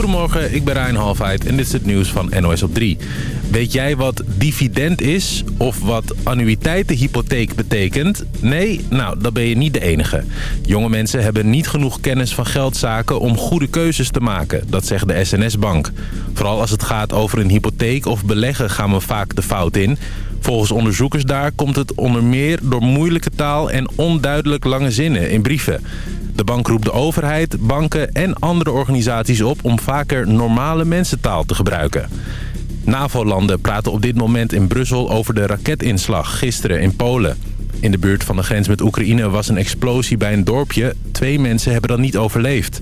Goedemorgen, ik ben Ryan Halfheid en dit is het nieuws van NOS op 3. Weet jij wat dividend is of wat annuïteitenhypotheek betekent? Nee? Nou, dan ben je niet de enige. Jonge mensen hebben niet genoeg kennis van geldzaken om goede keuzes te maken. Dat zegt de SNS-bank. Vooral als het gaat over een hypotheek of beleggen gaan we vaak de fout in. Volgens onderzoekers daar komt het onder meer door moeilijke taal en onduidelijk lange zinnen in brieven. De bank roept de overheid, banken en andere organisaties op om vaker normale mensentaal te gebruiken. NAVO-landen praten op dit moment in Brussel over de raketinslag gisteren in Polen. In de buurt van de grens met Oekraïne was een explosie bij een dorpje. Twee mensen hebben dat niet overleefd.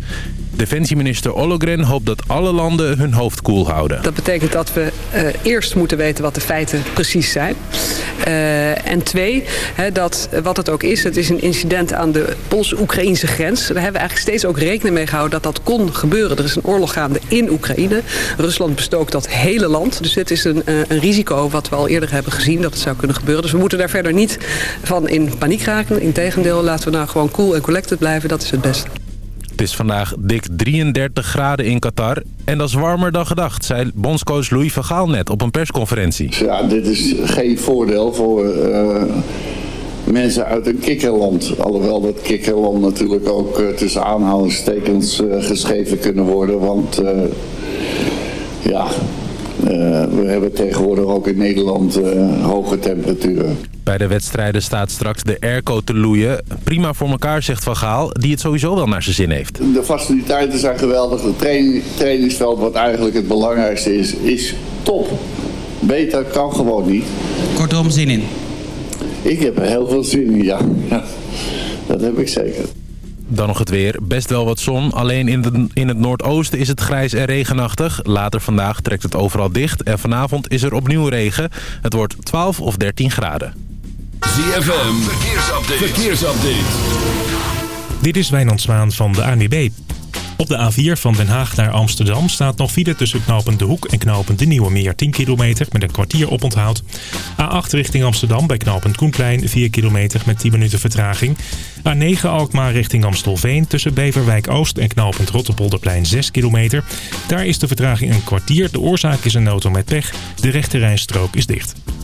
Defensieminister Ollogren hoopt dat alle landen hun hoofd koel houden. Dat betekent dat we uh, eerst moeten weten wat de feiten precies zijn. Uh, en twee, hè, dat wat het ook is, het is een incident aan de Pools-Oekraïnse grens. Daar hebben we eigenlijk steeds ook rekening mee gehouden dat dat kon gebeuren. Er is een oorlog gaande in Oekraïne. Rusland bestookt dat hele land. Dus dit is een, uh, een risico wat we al eerder hebben gezien dat het zou kunnen gebeuren. Dus we moeten daar verder niet van in paniek raken. Integendeel, laten we nou gewoon cool en collected blijven. Dat is het beste. Het is vandaag dik 33 graden in Qatar. En dat is warmer dan gedacht, zei bondscoach Louis van Gaal net op een persconferentie. Ja, dit is geen voordeel voor uh, mensen uit een kikkerland. Alhoewel dat kikkerland natuurlijk ook uh, tussen aanhalingstekens uh, geschreven kunnen worden. Want ja, we hebben tegenwoordig ook in Nederland hoge temperaturen. Bij de wedstrijden staat straks de airco te loeien. Prima voor elkaar, zegt Van Gaal, die het sowieso wel naar zijn zin heeft. De faciliteiten zijn geweldig. Het training, trainingsveld, wat eigenlijk het belangrijkste is, is top. Beter kan gewoon niet. Kortom, zin in? Ik heb er heel veel zin in, ja. ja dat heb ik zeker. Dan nog het weer. Best wel wat zon. Alleen in, de, in het noordoosten is het grijs en regenachtig. Later vandaag trekt het overal dicht. En vanavond is er opnieuw regen. Het wordt 12 of 13 graden. ZFM, verkeersupdate. verkeersupdate. Dit is Wijnand Zwaan van de ANWB. Op de A4 van Den Haag naar Amsterdam staat nog file tussen knooppunt De Hoek en knooppunt De Nieuwe Meer 10 kilometer met een kwartier oponthoud. A8 richting Amsterdam bij knooppunt Koenplein 4 kilometer met 10 minuten vertraging. A9 Alkmaar richting Amstelveen tussen Beverwijk Oost en knooppunt Rotterpolderplein 6 kilometer. Daar is de vertraging een kwartier. De oorzaak is een auto met pech. De rechte rijstrook is dicht.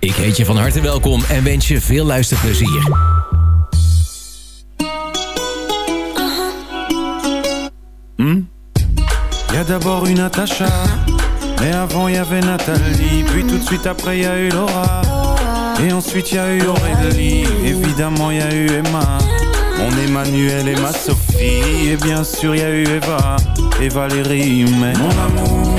Ik heet je van harte welkom en wens je veel luisterplezier. Hmm? Y a d'abord eu Natacha, mais avant y avait Nathalie, puis tout de suite après y a eu Laura, et ensuite y a eu Aurélie, évidemment y a eu Emma, mon Emmanuel et ma Sophie, et bien sûr y a eu Eva et Valérie, mais mon amour,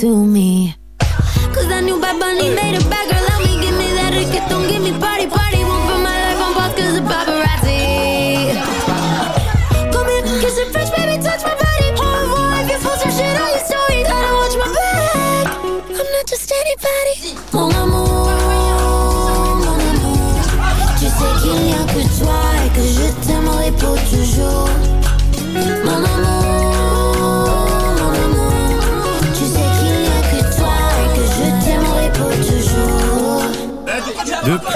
To me.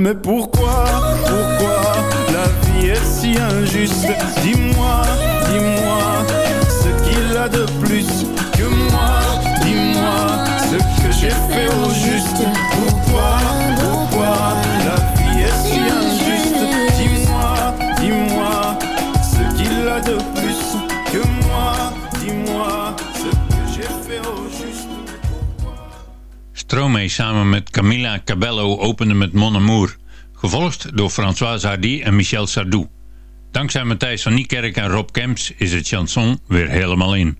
Mais pourquoi, pourquoi la vie est si injuste? Samen met Camila Cabello opende met Mon Amour, gevolgd door François Hardy en Michel Sardou. Dankzij Matthijs van Niekerk en Rob Kemps is het chanson weer helemaal in.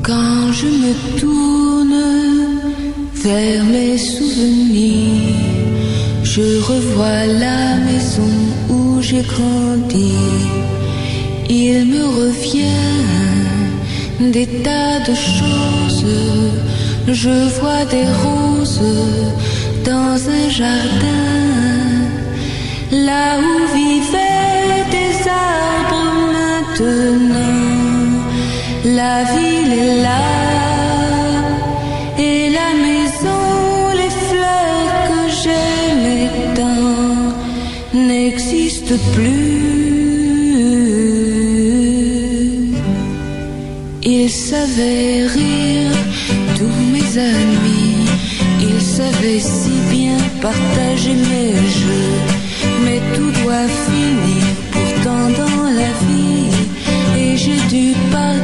Quand je me tourne vers mes souvenirs, je revois la maison où j'ai grandi. Il me revient des tas de choses. Je vois des roses dans un jardin, là où vivaient des arbres maintenant. La ville est là et la maison, les fleurs que j'aimais tant n'existent plus. Ils savaient rire, tous mes amis, ils savaient si bien partager mes jeux, mais tout doit finir pourtant dans la vie. Et j'ai dû partir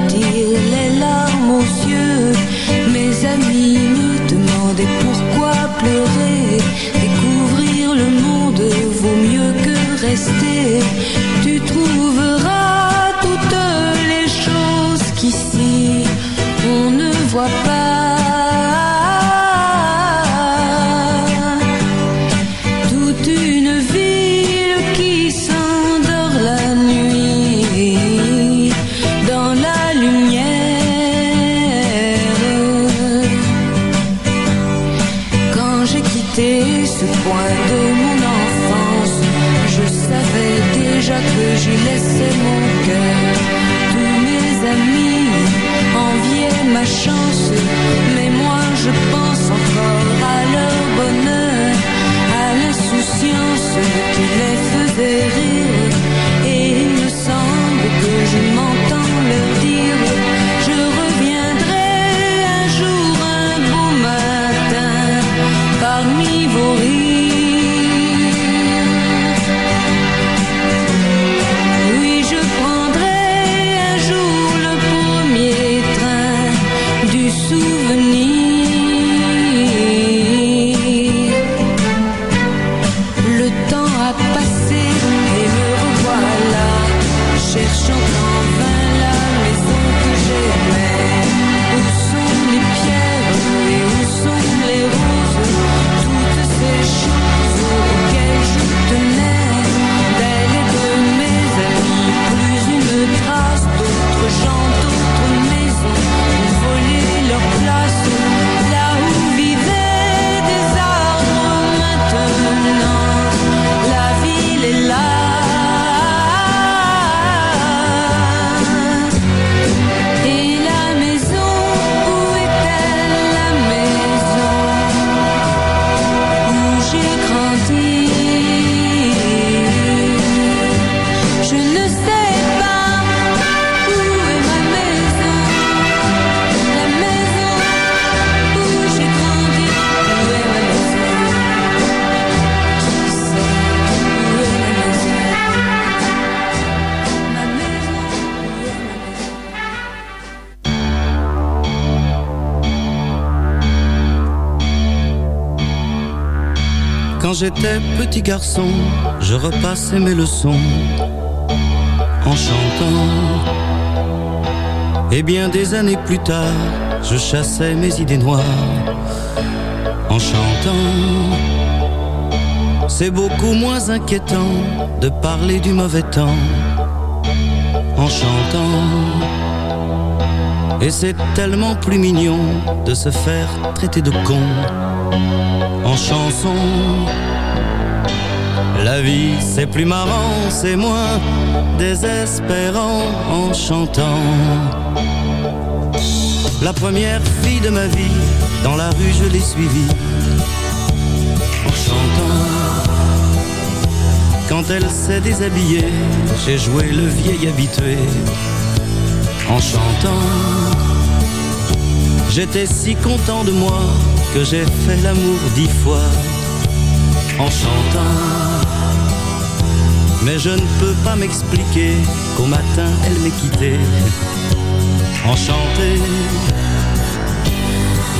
j'étais petit garçon, je repassais mes leçons en chantant. Et bien des années plus tard, je chassais mes idées noires en chantant. C'est beaucoup moins inquiétant de parler du mauvais temps en chantant. Et c'est tellement plus mignon de se faire traiter de con en chanson. La vie c'est plus marrant, c'est moins désespérant en chantant. La première fille de ma vie, dans la rue je l'ai suivie en chantant. Quand elle s'est déshabillée, j'ai joué le vieil habitué en chantant. J'étais si content de moi que j'ai fait l'amour dix fois en chantant. Mais je ne peux pas m'expliquer qu'au matin elle m'ait quitté enchanté.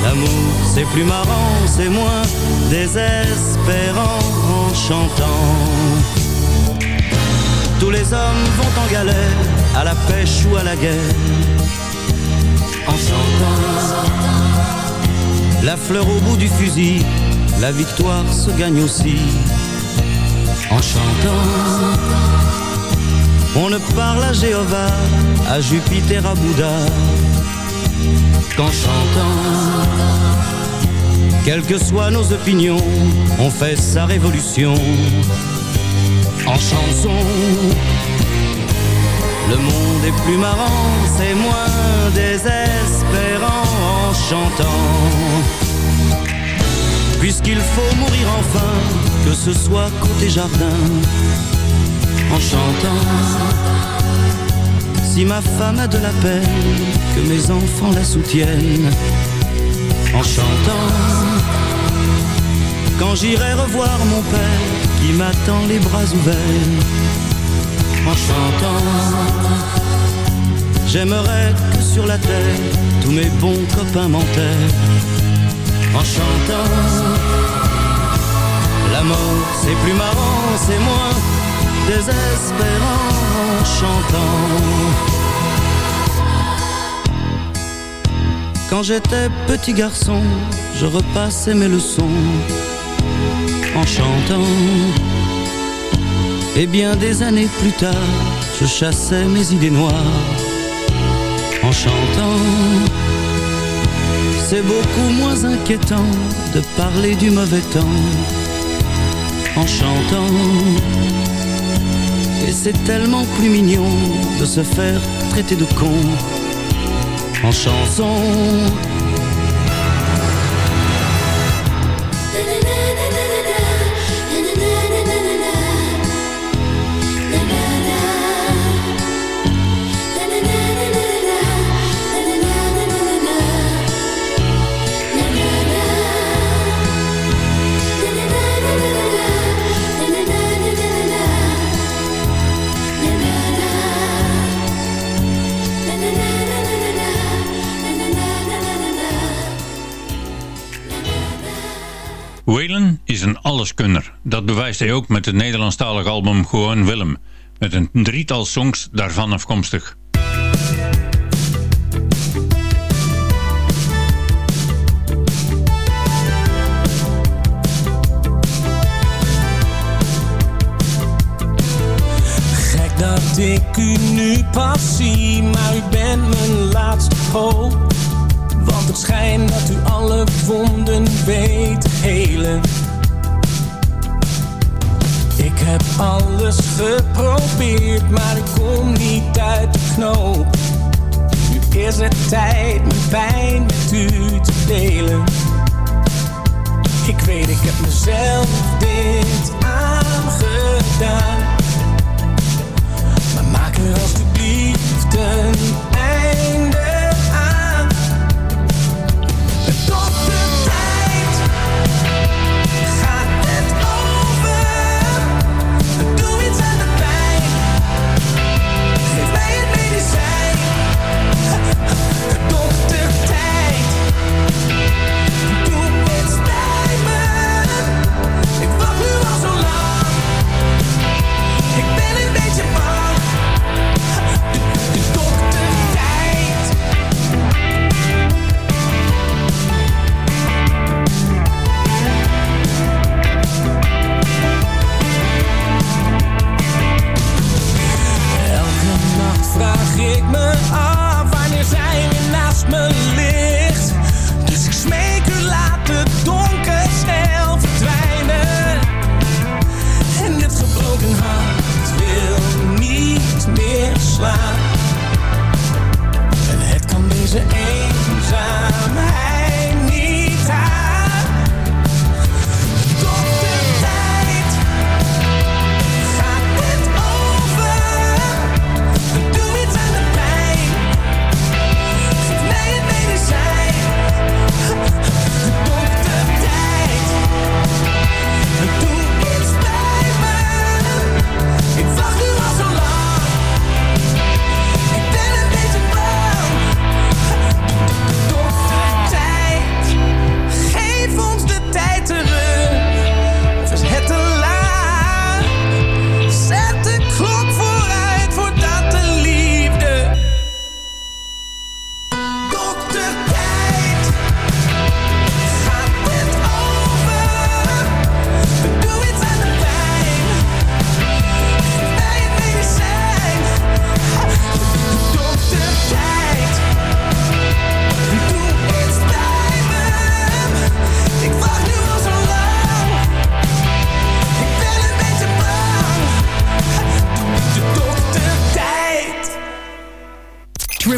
L'amour c'est plus marrant, c'est moins désespérant en chantant. Tous les hommes vont en galère, à la pêche ou à la guerre, en chantant. La fleur au bout du fusil, la victoire se gagne aussi, en chantant. On ne parle à Jéhovah, à Jupiter, à Bouddha, qu'en chantant. Quelles que soient nos opinions, on fait sa révolution en chanson. Le monde est plus marrant, c'est moins désespérant en chantant. Puisqu'il faut mourir enfin, que ce soit côté jardin, en chantant. Si ma femme a de la peine, que mes enfants la soutiennent, en chantant. Quand j'irai revoir mon père, qui m'attend les bras ouverts, en chantant. J'aimerais que sur la terre, tous mes bons copains m'enterrent, en chantant. La mort, c'est plus marrant, c'est moins désespérant en chantant. Quand j'étais petit garçon, je repassais mes leçons en chantant. Et bien des années plus tard, je chassais mes idées noires en chantant. C'est beaucoup moins inquiétant de parler du mauvais temps en chantant. Et c'est tellement plus mignon de se faire traiter de con en chanson. Is een alleskunner. Dat bewijst hij ook met het Nederlandstalige album Gewoon Willem. Met een drietal songs daarvan afkomstig. Gek dat ik u nu pas zie, maar u bent mijn laatste hoop. Want het schijnt dat u alle wonden weet helen. Ik heb alles geprobeerd, maar ik kom niet uit de knoop. Nu is het tijd mijn pijn met u te delen. Ik weet, ik heb mezelf dit aangedaan. Maar maak er alsjeblieft een einde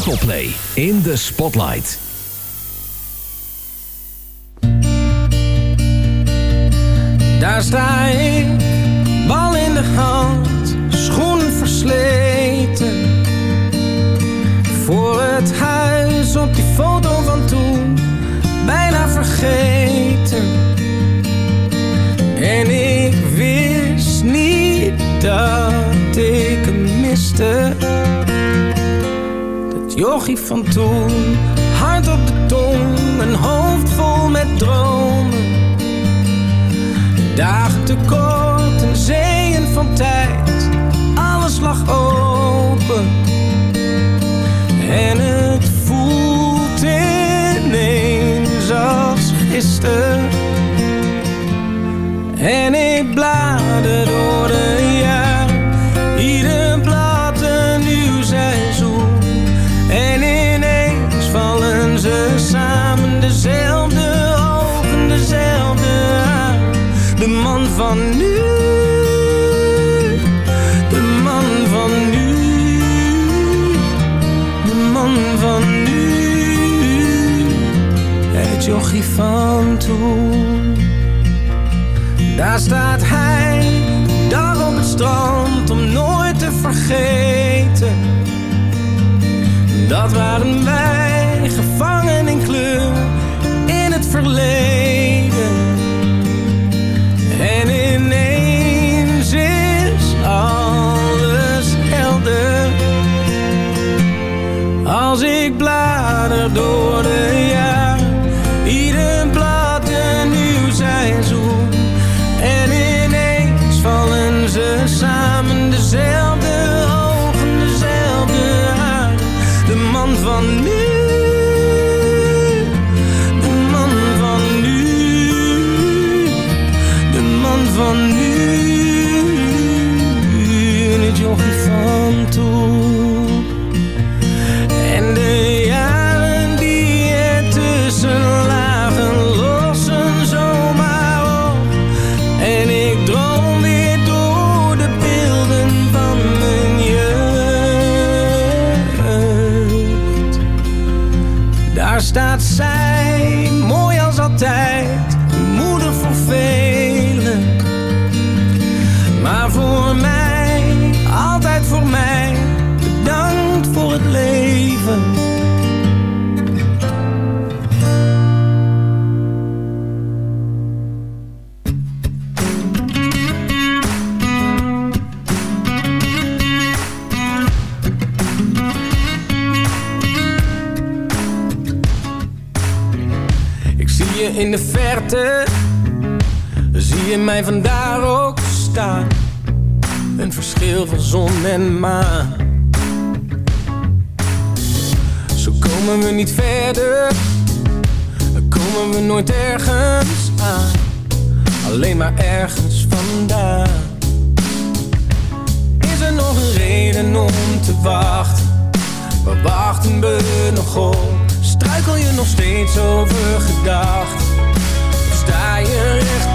Autoplay in de Spotlight. Daar sta ik, bal in de hand, schoenen versleten. Voor het huis op die foto van toen, bijna vergeten. En ik wist niet dat ik hem miste. Jochie van toen, hard op de tong, een hoofd vol met dromen. Dagen tekort en zeeën van tijd, alles lag open. En het voelt ineens als gisteren. En ik blader door de nu, de man van nu, de man van nu. Het jochie van toen. Daar staat hij, daar op het strand, om nooit te vergeten. Dat waren wij, underwater mij vandaar ook staan. Een verschil van zon en maan. Zo komen we niet verder, dan komen we nooit ergens aan. Alleen maar ergens vandaan. Is er nog een reden om te wachten? Waar wachten we nog op? Struikel je nog steeds over gedachten? Sta je rechtop?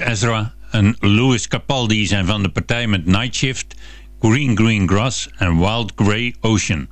Ezra en Louis Capaldi zijn van de partij met Nightshift, Green Green Grass en Wild Grey Ocean.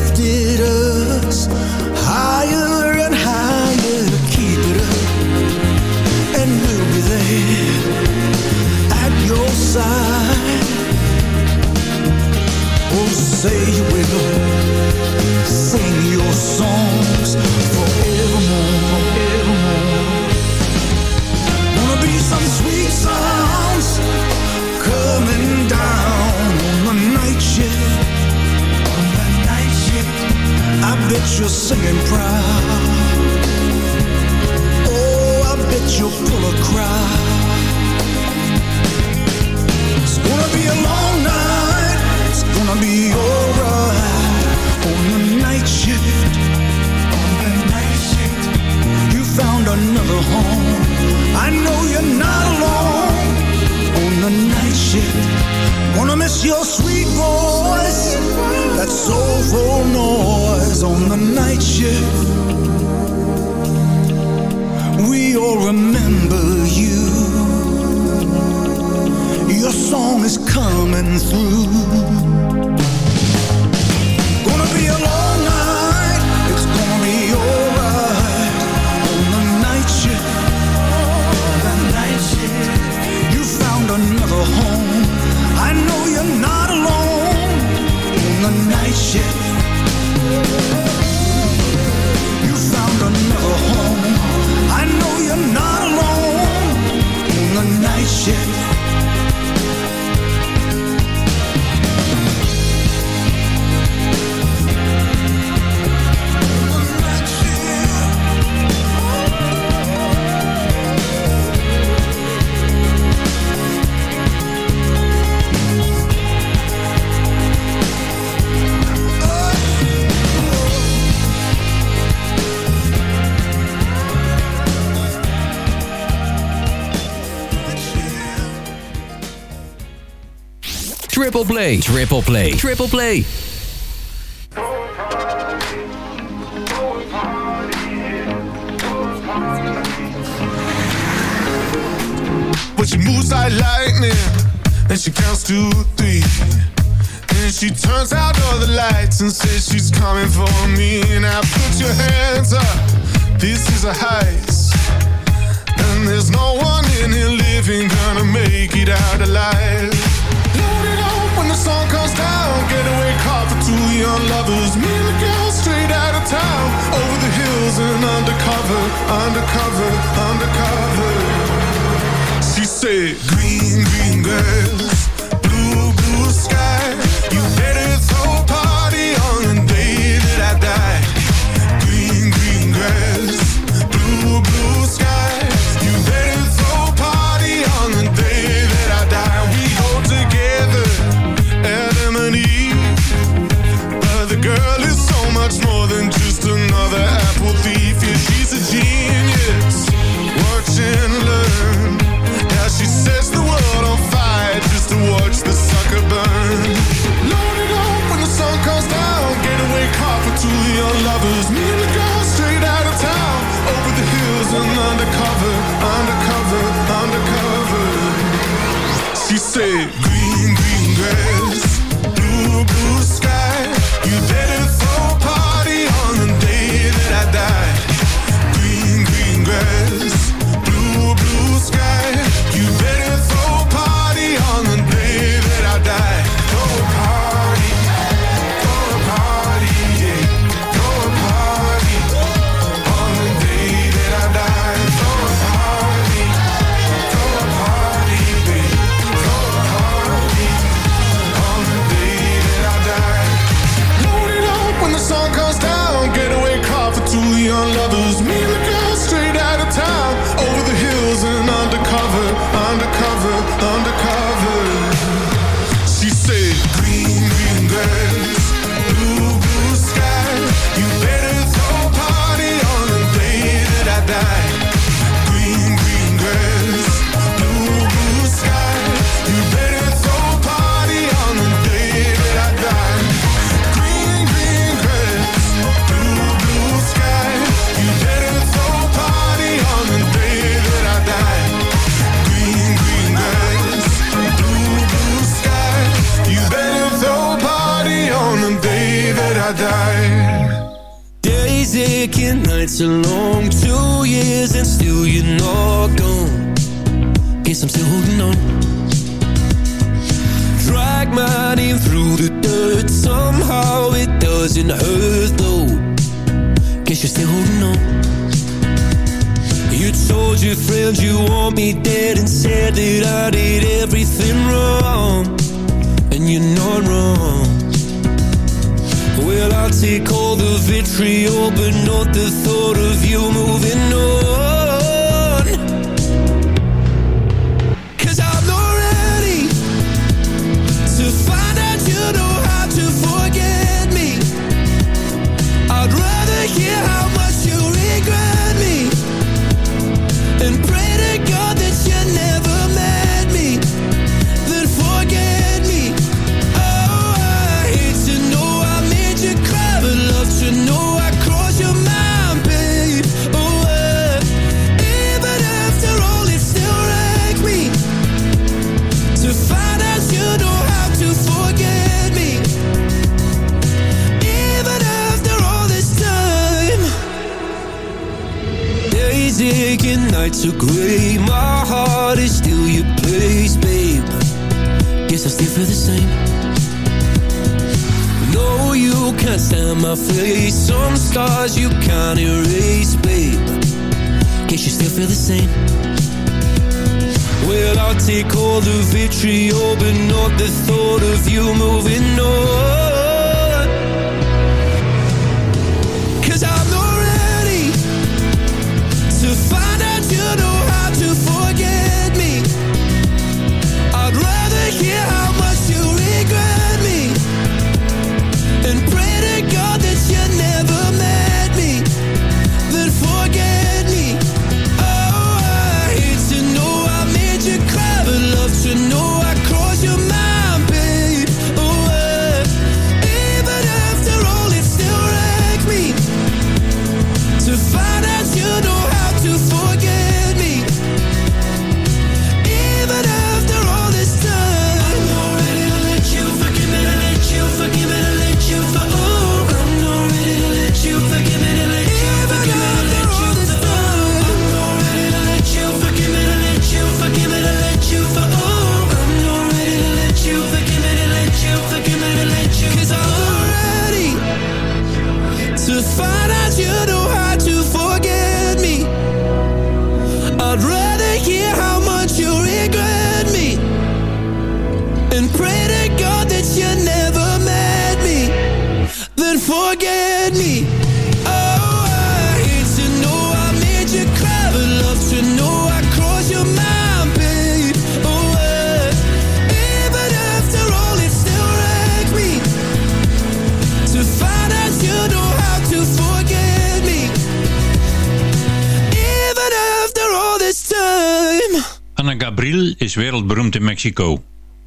lifted another home. I know you're not alone on the night shift. Gonna miss your sweet voice, that soulful noise on the night shift. We all remember you. Your song is coming through. Gonna be alone. home. I know you're not alone in the night shift. You found another home. I know you're not alone in the night shift. Triple play. Triple play. Triple play. But she moves like lightning And she counts to three Then she turns out all the lights And says she's coming for me Now put your hands up This is a heist And there's no one in here living Gonna make it out alive when the sun comes down. Getaway car for two young lovers. Me and the girl straight out of town. Over the hills and undercover, undercover, undercover. She said, Green, green girl.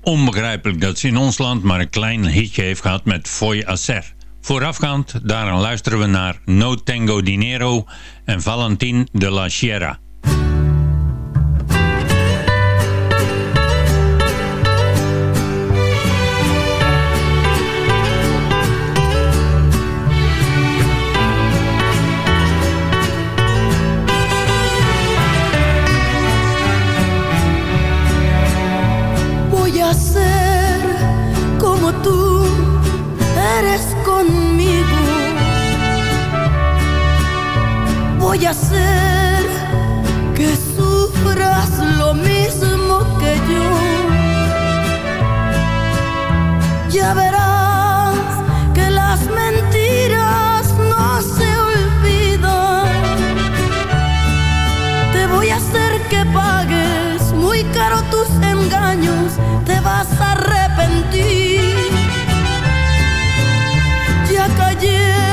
Onbegrijpelijk dat ze in ons land maar een klein hitje heeft gehad met Foy Acer. Voorafgaand, daaraan luisteren we naar No Tango Dinero en Valentin de la Sierra. tus engaños, te vas a arrepentir. Ya.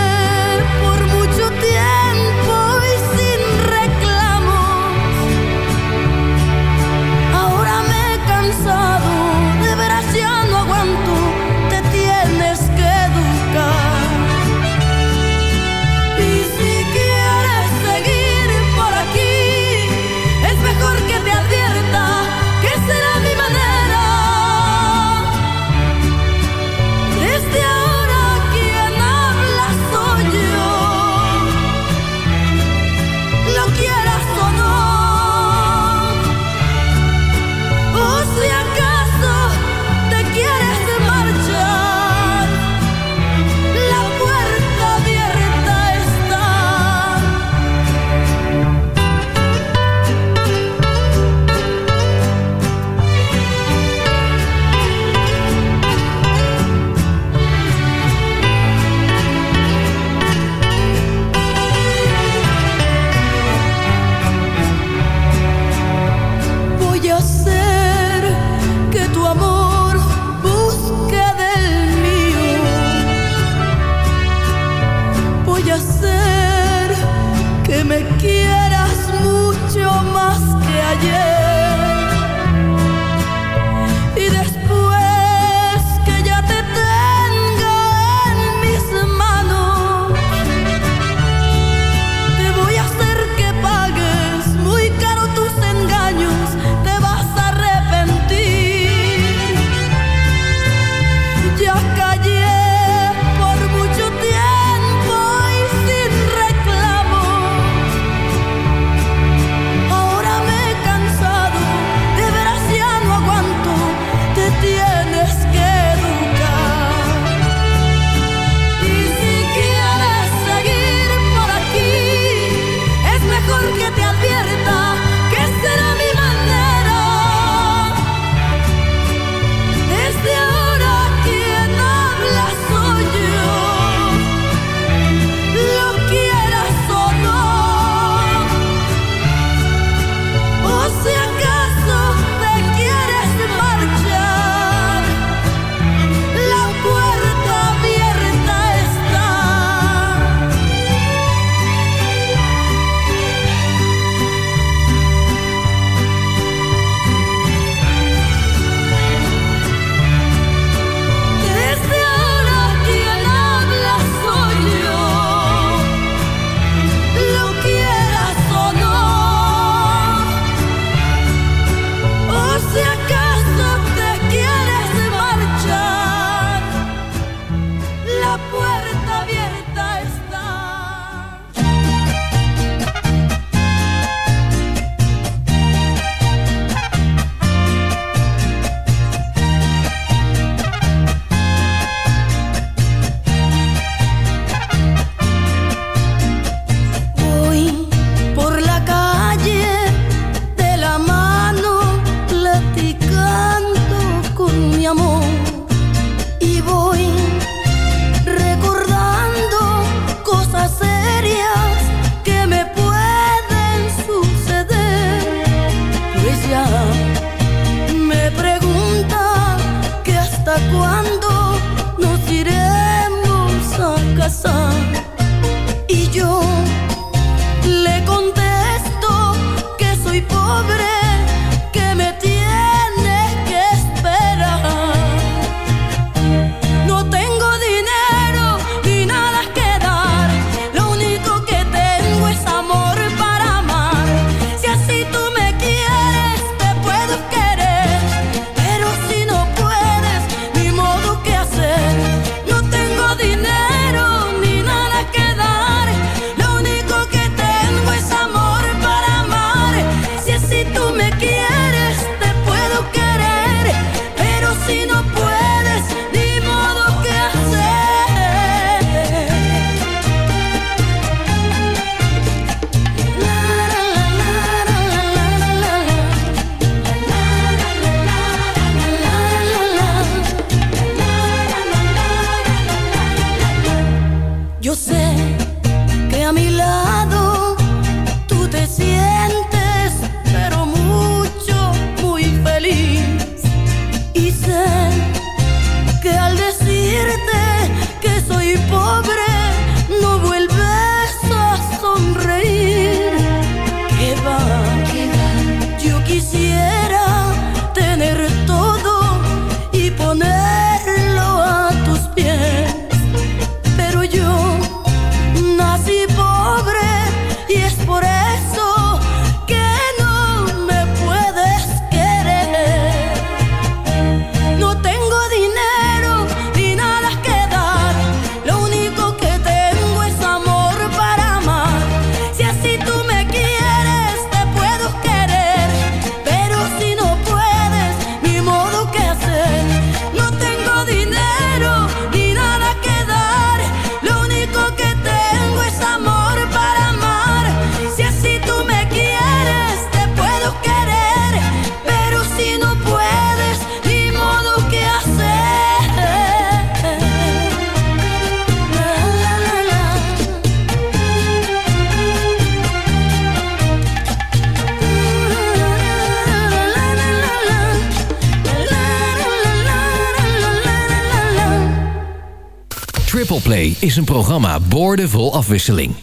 is een programma boordevol afwisseling.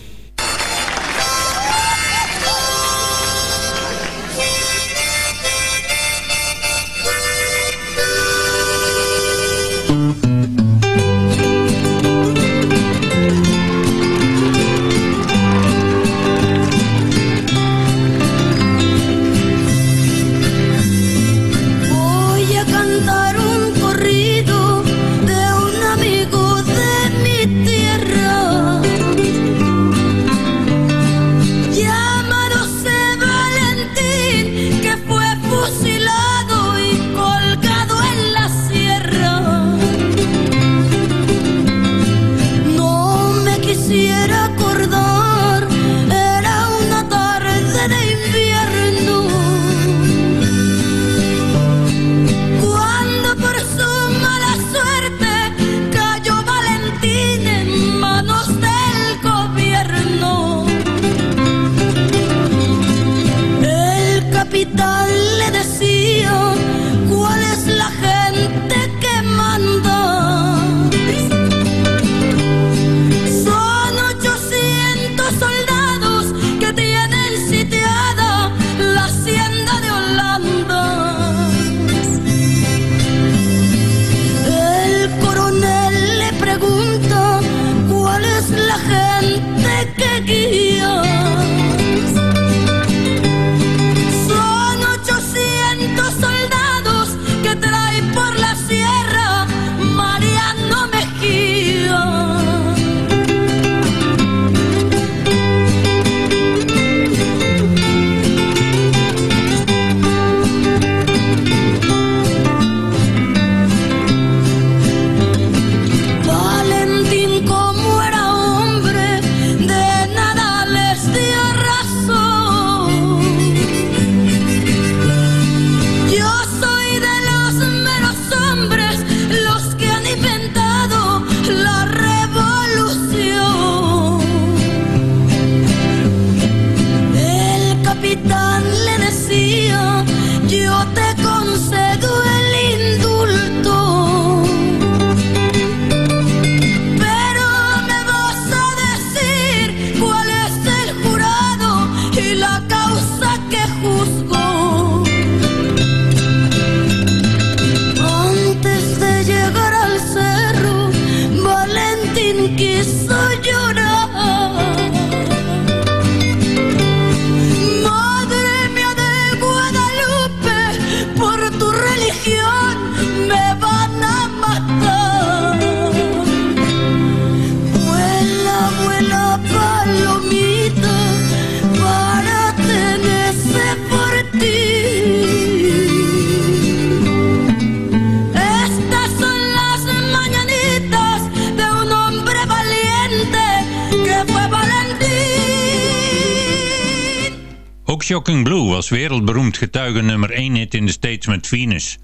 Shocking Blue was wereldberoemd getuige nummer 1 hit in de States met Venus.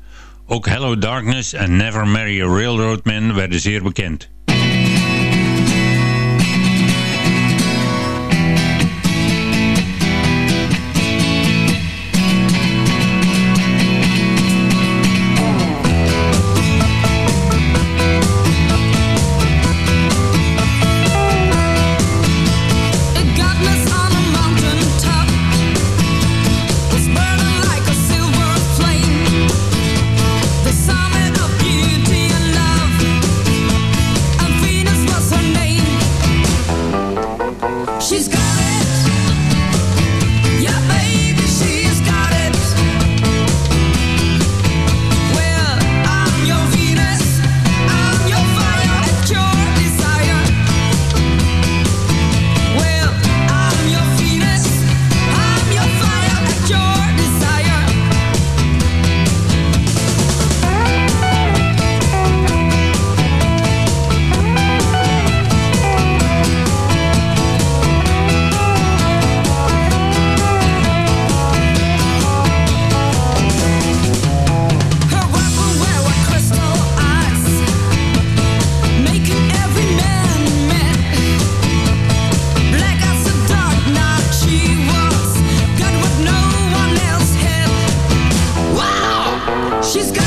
Ook Hello Darkness en Never Marry a Railroad Man werden zeer bekend. She's got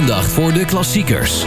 aandacht voor de klassiekers.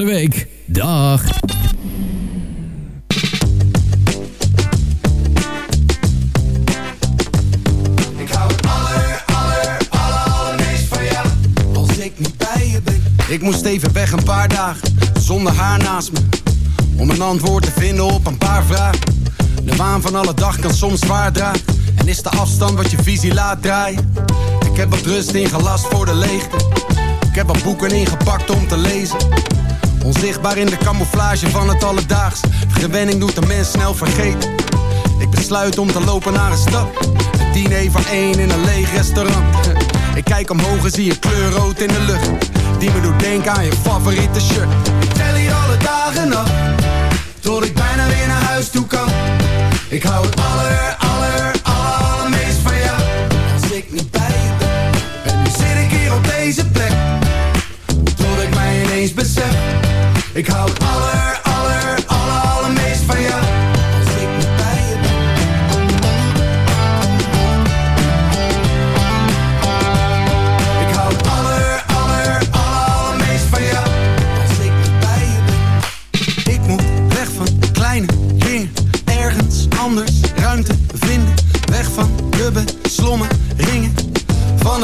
Volgende week. Dag. Ik hou het aller, aller, aller, allermeest van jou. Als ik niet bij je ben. Ik moest even weg een paar dagen, zonder haar naast me. Om een antwoord te vinden op een paar vragen. De waan van alle dag kan soms zwaar dragen. En is de afstand wat je visie laat draaien. Ik heb wat rust ingelast voor de leegte. Ik heb wat boeken ingepakt om te lezen. Onzichtbaar in de camouflage van het alledaags. Gewenning doet de mens snel vergeten. Ik besluit om te lopen naar een stad. Het diner van één in een leeg restaurant. Ik kijk omhoog en zie een kleur rood in de lucht. Die me doet denken aan je favoriete shirt. Ik tel hier alle dagen af. Tot ik bijna weer naar huis toe kan. Ik hou het aller, Ik hou aller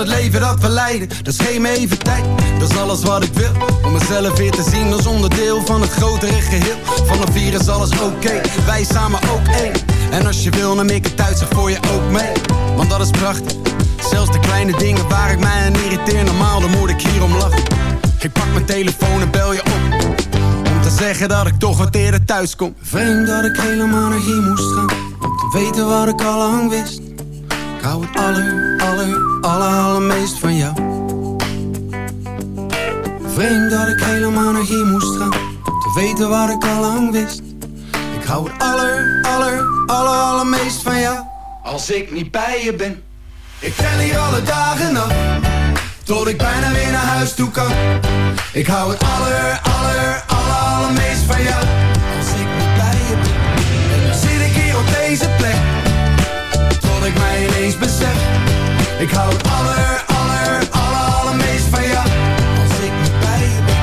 het leven dat we leiden, dat is geen even tijd. Dat is alles wat ik wil, om mezelf weer te zien als onderdeel van het grotere geheel. Van een vier is alles oké, wij samen ook één. En als je wil, neem ik het uit, zeg voor je ook mee. Want dat is prachtig, zelfs de kleine dingen waar ik mij aan irriteer. Normaal, dan moet ik hierom lachen. Ik pak mijn telefoon en bel je op. Om te zeggen dat ik toch wat eerder thuis kom. Vreemd dat ik helemaal naar hier moest gaan. Om te weten wat ik al lang wist. Ik hou het aller, aller, aller, allermeest van jou. Vreemd dat ik helemaal naar hier moest gaan. Te weten wat ik al lang wist. Ik hou het aller, aller, aller, allermeest van jou. Als ik niet bij je ben. Ik tel hier alle dagen af. Tot ik bijna weer naar huis toe kan. Ik hou het aller, aller, aller, allermeest van jou. Als ik niet bij je ben. Zit ik hier op deze plek ik mij ineens besef. Ik hou het aller, aller, aller, van jou. Als ik niet bij je ben.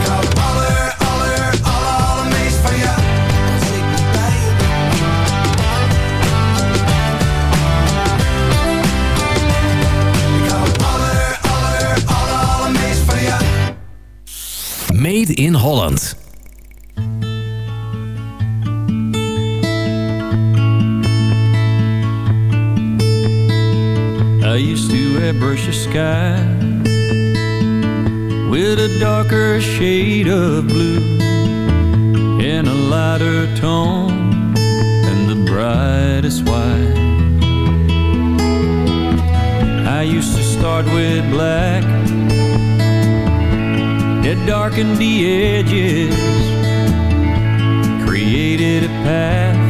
Ik hou aller, aller, van jou. Als ik niet bij je ben. Hou van Made in Holland. pabricious sky with a darker shade of blue and a lighter tone and the brightest white. I used to start with black that darkened the edges, created a path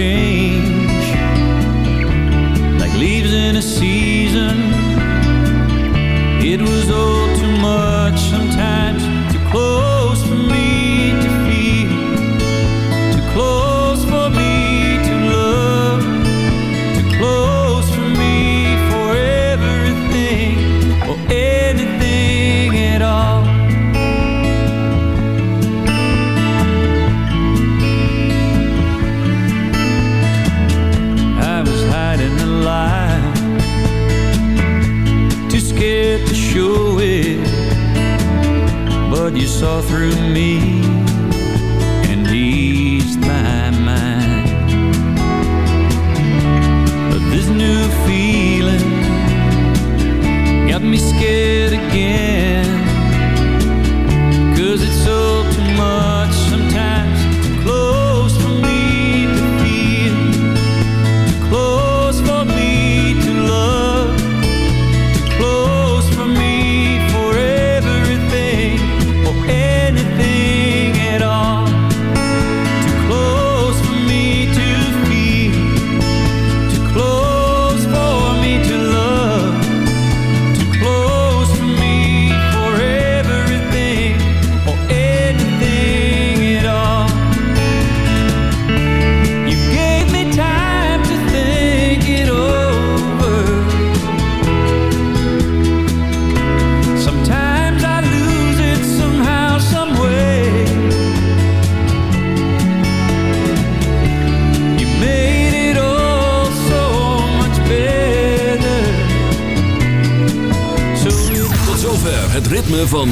change. Like leaves in a sea